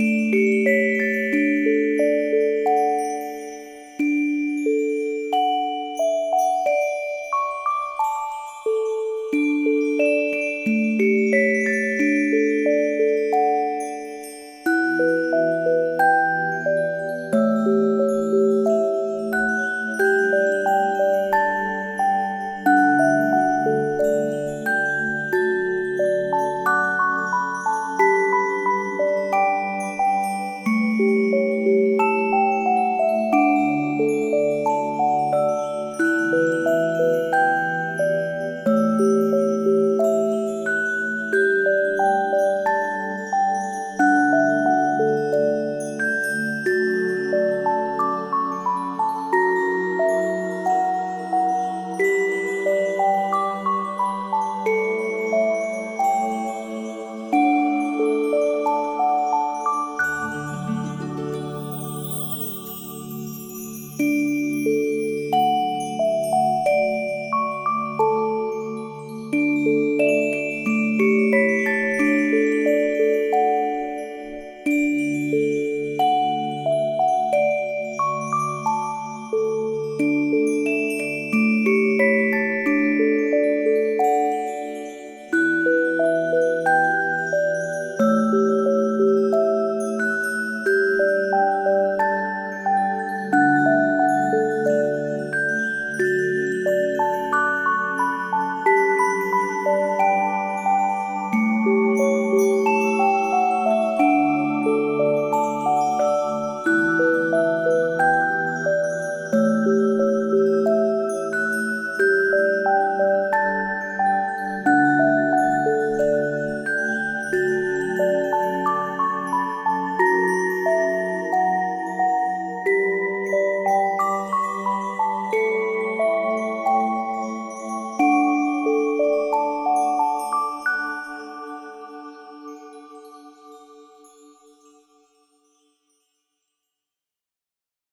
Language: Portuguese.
Música